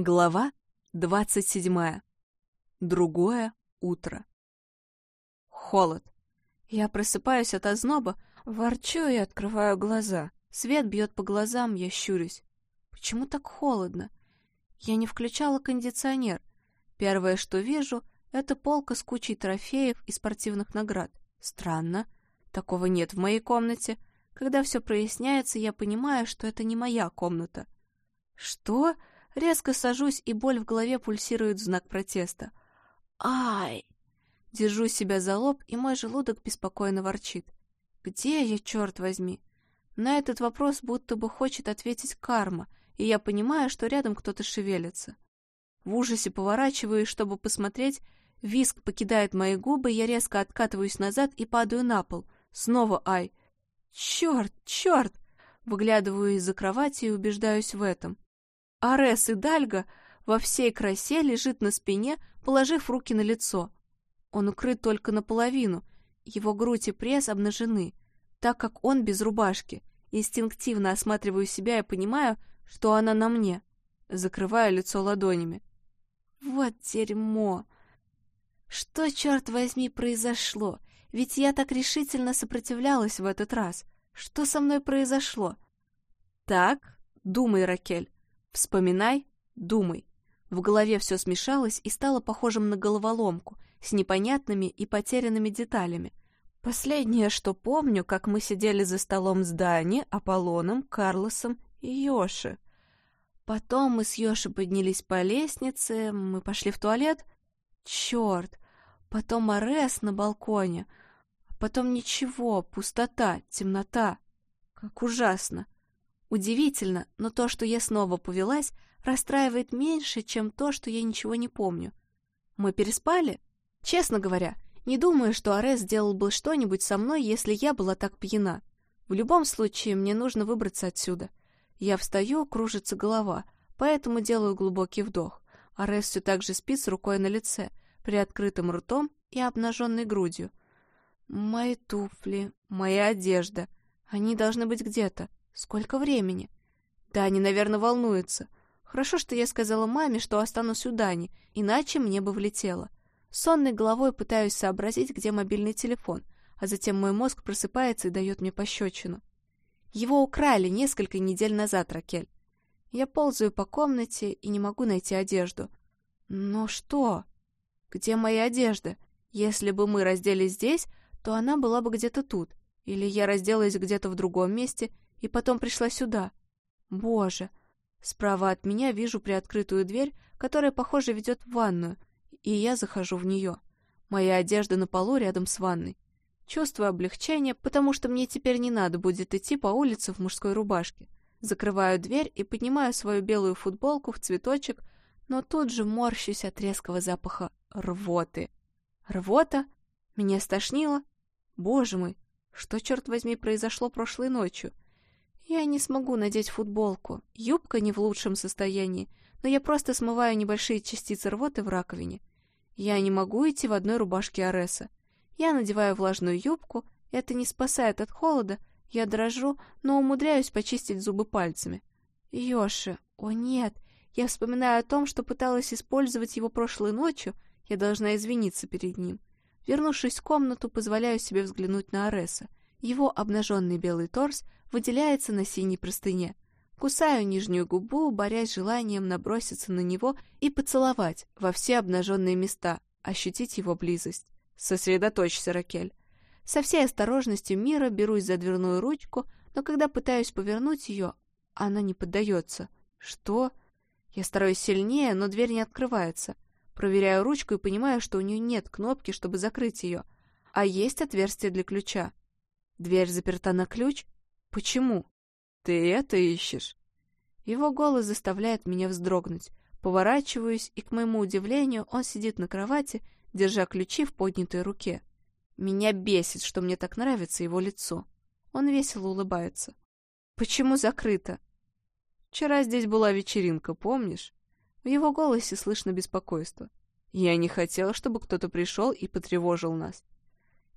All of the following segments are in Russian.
Глава двадцать седьмая. Другое утро. Холод. Я просыпаюсь от озноба, ворчу и открываю глаза. Свет бьет по глазам, я щурюсь. Почему так холодно? Я не включала кондиционер. Первое, что вижу, это полка с кучей трофеев и спортивных наград. Странно. Такого нет в моей комнате. Когда все проясняется, я понимаю, что это не моя комната. Что? Резко сажусь, и боль в голове пульсирует в знак протеста. Ай! Держу себя за лоб, и мой желудок беспокойно ворчит. Где я, черт возьми? На этот вопрос будто бы хочет ответить карма, и я понимаю, что рядом кто-то шевелится. В ужасе поворачиваюсь, чтобы посмотреть. Виск покидает мои губы, я резко откатываюсь назад и падаю на пол. Снова ай. Черт, черт! Выглядываю из-за кровати и убеждаюсь в этом. Арес и Дальга во всей красе лежит на спине, положив руки на лицо. Он укрыт только наполовину, его грудь и пресс обнажены, так как он без рубашки. Инстинктивно осматриваю себя и понимаю, что она на мне. Закрываю лицо ладонями. Вот дерьмо! Что, черт возьми, произошло? Ведь я так решительно сопротивлялась в этот раз. Что со мной произошло? Так, думай, Ракель. Вспоминай, думай. В голове все смешалось и стало похожим на головоломку, с непонятными и потерянными деталями. Последнее, что помню, как мы сидели за столом с Дани, Аполлоном, Карлосом и Йоши. Потом мы с Йоши поднялись по лестнице, мы пошли в туалет. Черт! Потом Арес на балконе. Потом ничего, пустота, темнота. Как ужасно! Удивительно, но то, что я снова повелась, расстраивает меньше, чем то, что я ничего не помню. Мы переспали? Честно говоря, не думаю, что Арес сделал бы что-нибудь со мной, если я была так пьяна. В любом случае, мне нужно выбраться отсюда. Я встаю, кружится голова, поэтому делаю глубокий вдох. Арес все так же спит с рукой на лице, приоткрытым ртом и обнаженной грудью. Мои туфли, моя одежда. Они должны быть где-то. Сколько времени? Да, они, наверное, волнуются. Хорошо, что я сказала маме, что останусь у Дани, иначе мне бы влетело. Сонной головой пытаюсь сообразить, где мобильный телефон, а затем мой мозг просыпается и дает мне пощечину. Его украли несколько недель назад, Ракель. Я ползаю по комнате и не могу найти одежду. Но что? Где моя одежда? Если бы мы разделись здесь, то она была бы где-то тут. Или я разделась где-то в другом месте и потом пришла сюда. Боже! Справа от меня вижу приоткрытую дверь, которая, похоже, ведет в ванную, и я захожу в нее. Моя одежда на полу рядом с ванной. Чувствую облегчение, потому что мне теперь не надо будет идти по улице в мужской рубашке. Закрываю дверь и поднимаю свою белую футболку в цветочек, но тут же морщусь от резкого запаха рвоты. Рвота? Меня стошнило? Боже мой, что, черт возьми, произошло прошлой ночью? Я не смогу надеть футболку, юбка не в лучшем состоянии, но я просто смываю небольшие частицы рвоты в раковине. Я не могу идти в одной рубашке Ареса. Я надеваю влажную юбку, это не спасает от холода, я дрожу, но умудряюсь почистить зубы пальцами. Йоши, о нет, я вспоминаю о том, что пыталась использовать его прошлой ночью, я должна извиниться перед ним. Вернувшись в комнату, позволяю себе взглянуть на Ареса. Его обнаженный белый торс выделяется на синей простыне. Кусаю нижнюю губу, борясь желанием наброситься на него и поцеловать во все обнаженные места, ощутить его близость. Сосредоточься, Ракель. Со всей осторожностью мира берусь за дверную ручку, но когда пытаюсь повернуть ее, она не поддается. Что? Я стараюсь сильнее, но дверь не открывается. Проверяю ручку и понимаю, что у нее нет кнопки, чтобы закрыть ее, а есть отверстие для ключа. Дверь заперта на ключ? Почему? Ты это ищешь? Его голос заставляет меня вздрогнуть. Поворачиваюсь, и, к моему удивлению, он сидит на кровати, держа ключи в поднятой руке. Меня бесит, что мне так нравится его лицо. Он весело улыбается. «Почему закрыто?» «Вчера здесь была вечеринка, помнишь?» В его голосе слышно беспокойство. «Я не хотел, чтобы кто-то пришел и потревожил нас.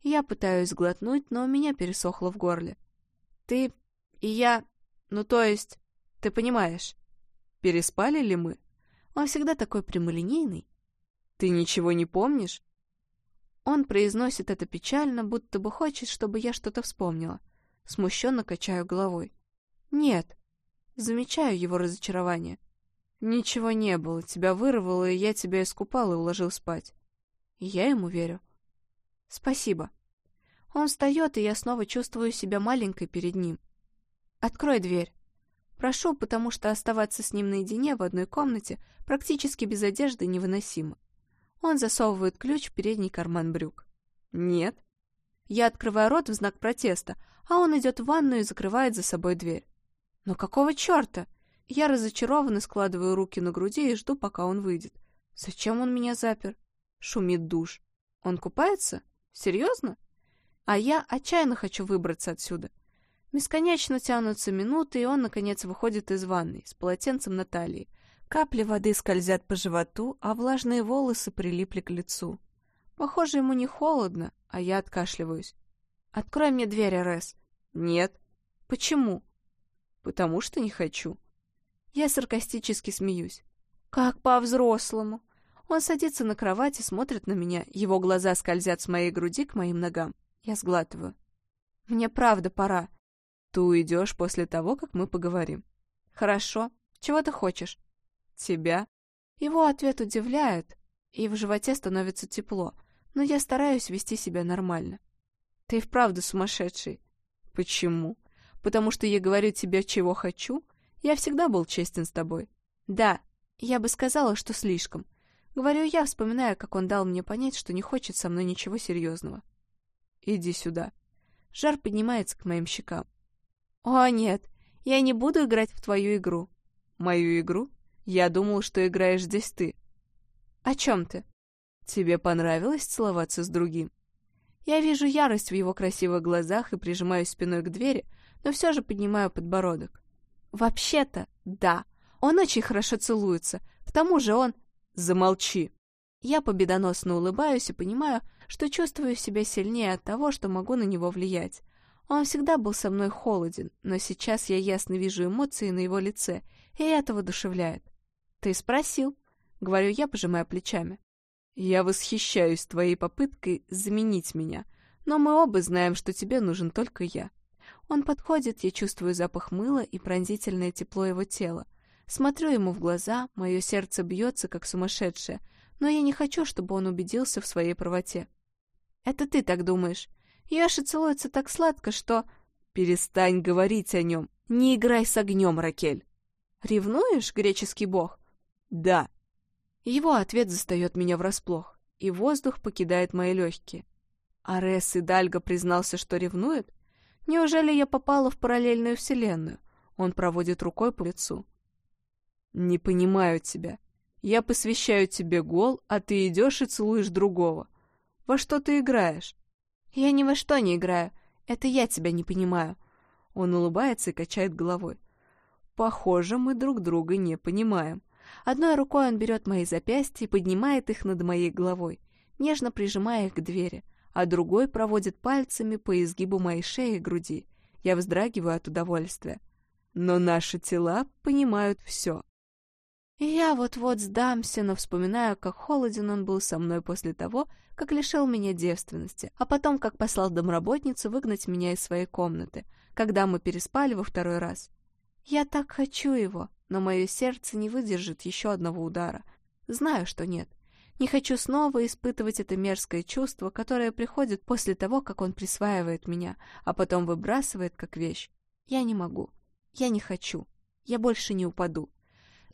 Я пытаюсь глотнуть, но у меня пересохло в горле. Ты и я... Ну, то есть... Ты понимаешь. Переспали ли мы? Он всегда такой прямолинейный. Ты ничего не помнишь? Он произносит это печально, будто бы хочет, чтобы я что-то вспомнила. Смущенно качаю головой. Нет. Замечаю его разочарование. Ничего не было, тебя вырвало, и я тебя искупал и уложил спать. я ему верю. Спасибо. Он встает, и я снова чувствую себя маленькой перед ним. Открой дверь. Прошу, потому что оставаться с ним наедине в одной комнате практически без одежды невыносимо. Он засовывает ключ в передний карман брюк. Нет. Я открываю рот в знак протеста, а он идет в ванную и закрывает за собой дверь. Но какого черта? Я разочарованно складываю руки на груди и жду, пока он выйдет. Зачем он меня запер? Шумит душ. Он купается? Серьезно? А я отчаянно хочу выбраться отсюда. Бесконечно тянутся минуты, и он, наконец, выходит из ванной с полотенцем на талии. Капли воды скользят по животу, а влажные волосы прилипли к лицу. Похоже, ему не холодно, а я откашливаюсь. «Открой мне дверь, Арес». «Нет». «Почему?» «Потому что не хочу». Я саркастически смеюсь. Как по-взрослому. Он садится на кровать и смотрит на меня. Его глаза скользят с моей груди к моим ногам. Я сглатываю. Мне правда пора. Ты уйдешь после того, как мы поговорим. Хорошо. Чего ты хочешь? Тебя. Его ответ удивляет, и в животе становится тепло, но я стараюсь вести себя нормально. Ты вправду сумасшедший. Почему? Потому что я говорю тебе, чего хочу, я всегда был честен с тобой. Да, я бы сказала, что слишком. Говорю я, вспоминая, как он дал мне понять, что не хочет со мной ничего серьезного. Иди сюда. Жар поднимается к моим щекам. О, нет, я не буду играть в твою игру. Мою игру? Я думал, что играешь здесь ты. О чем ты? Тебе понравилось целоваться с другим? Я вижу ярость в его красивых глазах и прижимаюсь спиной к двери, но все же поднимаю подбородок. Вообще-то, да. Он очень хорошо целуется. К тому же он... Замолчи. Я победоносно улыбаюсь и понимаю, что чувствую себя сильнее от того, что могу на него влиять. Он всегда был со мной холоден, но сейчас я ясно вижу эмоции на его лице, и это воодушевляет. «Ты спросил?» — говорю я, пожимая плечами. «Я восхищаюсь твоей попыткой заменить меня, но мы оба знаем, что тебе нужен только я. Он подходит, я чувствую запах мыла и пронзительное тепло его тела. Смотрю ему в глаза, мое сердце бьется, как сумасшедшее, но я не хочу, чтобы он убедился в своей правоте. «Это ты так думаешь? Яша целуется так сладко, что...» «Перестань говорить о нем! Не играй с огнем, Ракель!» «Ревнуешь, греческий бог?» «Да». Его ответ застает меня врасплох, и воздух покидает мои легкие. Арес и Дальга признался, что ревнует? Неужели я попала в параллельную вселенную? Он проводит рукой по лицу. Не понимаю тебя. Я посвящаю тебе гол, а ты идешь и целуешь другого. Во что ты играешь? Я ни во что не играю. Это я тебя не понимаю. Он улыбается и качает головой. Похоже, мы друг друга не понимаем. Одной рукой он берет мои запястья и поднимает их над моей головой, нежно прижимая их к двери а другой проводит пальцами по изгибу моей шеи и груди. Я вздрагиваю от удовольствия. Но наши тела понимают все. И я вот-вот сдамся, но вспоминаю, как холоден он был со мной после того, как лишил меня девственности, а потом, как послал домработницу выгнать меня из своей комнаты, когда мы переспали во второй раз. Я так хочу его, но мое сердце не выдержит еще одного удара. Знаю, что нет. Не хочу снова испытывать это мерзкое чувство, которое приходит после того, как он присваивает меня, а потом выбрасывает как вещь. Я не могу. Я не хочу. Я больше не упаду.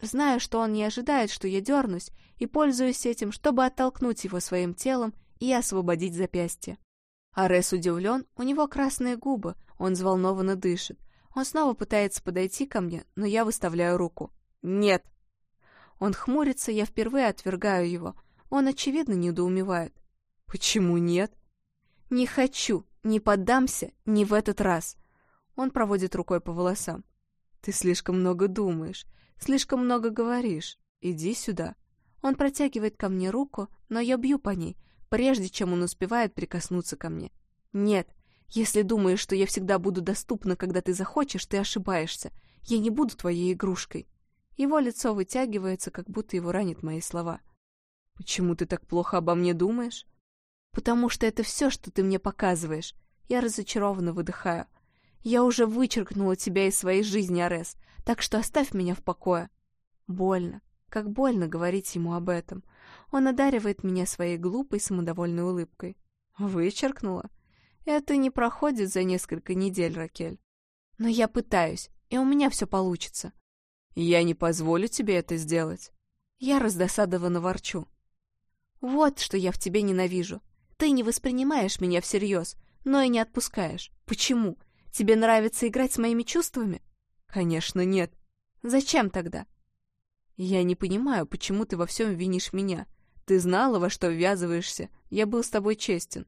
Знаю, что он не ожидает, что я дернусь, и пользуюсь этим, чтобы оттолкнуть его своим телом и освободить запястье. Арес удивлен, у него красные губы, он взволнованно дышит. Он снова пытается подойти ко мне, но я выставляю руку. «Нет!» Он хмурится, я впервые отвергаю его. Он, очевидно, недоумевает. «Почему нет?» «Не хочу, не поддамся, не в этот раз». Он проводит рукой по волосам. «Ты слишком много думаешь, слишком много говоришь. Иди сюда». Он протягивает ко мне руку, но я бью по ней, прежде чем он успевает прикоснуться ко мне. «Нет, если думаешь, что я всегда буду доступна, когда ты захочешь, ты ошибаешься. Я не буду твоей игрушкой». Его лицо вытягивается, как будто его ранит мои слова. «Почему ты так плохо обо мне думаешь?» «Потому что это все, что ты мне показываешь». Я разочарованно выдыхаю. «Я уже вычеркнула тебя из своей жизни, Арес, так что оставь меня в покое». Больно. Как больно говорить ему об этом. Он одаривает меня своей глупой, самодовольной улыбкой. Вычеркнула? Это не проходит за несколько недель, Ракель. Но я пытаюсь, и у меня все получится. Я не позволю тебе это сделать. Я раздосадованно ворчу. Вот что я в тебе ненавижу. Ты не воспринимаешь меня всерьез, но и не отпускаешь. Почему? Тебе нравится играть с моими чувствами? Конечно, нет. Зачем тогда? Я не понимаю, почему ты во всем винишь меня. Ты знала, во что ввязываешься. Я был с тобой честен.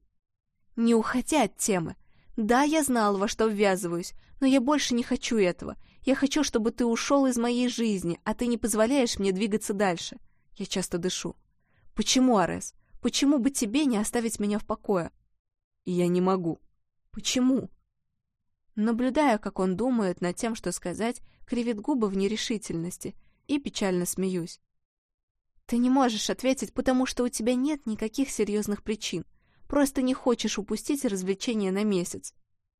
Не уходя от темы. Да, я знала, во что ввязываюсь, но я больше не хочу этого. Я хочу, чтобы ты ушел из моей жизни, а ты не позволяешь мне двигаться дальше. Я часто дышу. Почему, Арес? Почему бы тебе не оставить меня в покое? Я не могу. Почему? Наблюдая, как он думает над тем, что сказать, кривит губы в нерешительности — и печально смеюсь. Ты не можешь ответить, потому что у тебя нет никаких серьезных причин. Просто не хочешь упустить развлечение на месяц.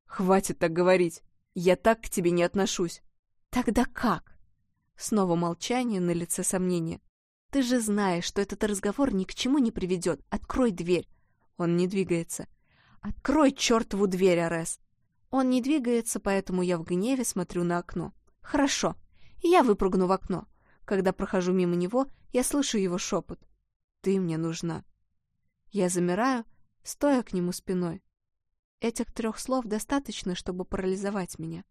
Хватит так говорить. Я так к тебе не отношусь. Тогда как? Снова молчание, на лице сомнения. Ты же знаешь, что этот разговор ни к чему не приведет. Открой дверь. Он не двигается. Открой чертову дверь, Арес. Он не двигается, поэтому я в гневе смотрю на окно. Хорошо. Я выпрыгну в окно. Когда прохожу мимо него, я слышу его шепот. «Ты мне нужна». Я замираю, стоя к нему спиной. Этих трех слов достаточно, чтобы парализовать меня.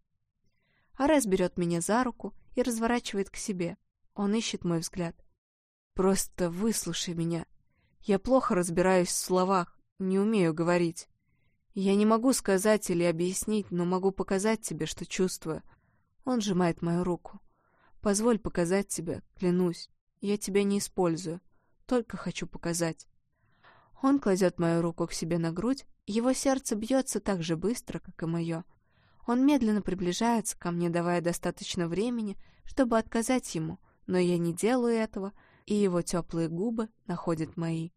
Арес берет меня за руку и разворачивает к себе. Он ищет мой взгляд. «Просто выслушай меня. Я плохо разбираюсь в словах, не умею говорить. Я не могу сказать или объяснить, но могу показать тебе, что чувствую». Он сжимает мою руку. Позволь показать тебе, клянусь. Я тебя не использую, только хочу показать. Он кладет мою руку к себе на грудь, его сердце бьется так же быстро, как и мое. Он медленно приближается ко мне, давая достаточно времени, чтобы отказать ему, но я не делаю этого, и его теплые губы находят мои.